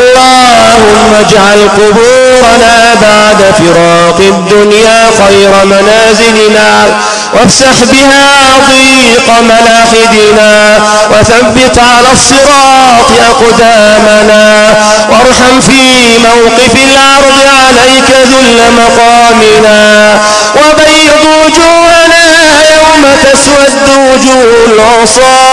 اللهم اجعل قبورنا بعد فراق الدنيا خير منازلنا وافسح بها ضيق ملاحدنا وثبت على الصراط أقدامنا وارحم في موقف العرض عليك ذل مقامنا وبيض وجوهنا يوم تسود وجوه العصاة.